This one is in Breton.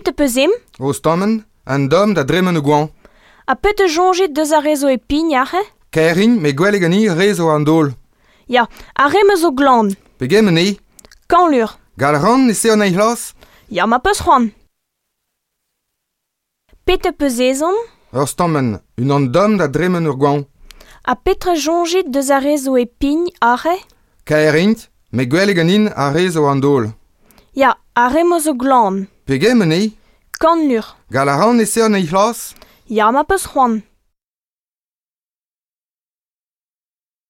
pet peusem O stammen, an dom da dremen o gwan. A pet jonget deus a rezo e pignare Kerin, me gwell gani rezo an dol. Ya, a remez o glan. Pegem ne Kan lur. Gal ran ne se an eich Ya, ma peus ran. Pet peus O Ur stammen, un an dom da dremen ur gwan. A petra jonget deus a rezo e pign are Kaerint, me gwell ganin a rezo an dol. Ya, a remoz o glan. Pegem an ei? Kan lur. Gal a ran e se an ei c'hlas? Ya ma peus c'hoan.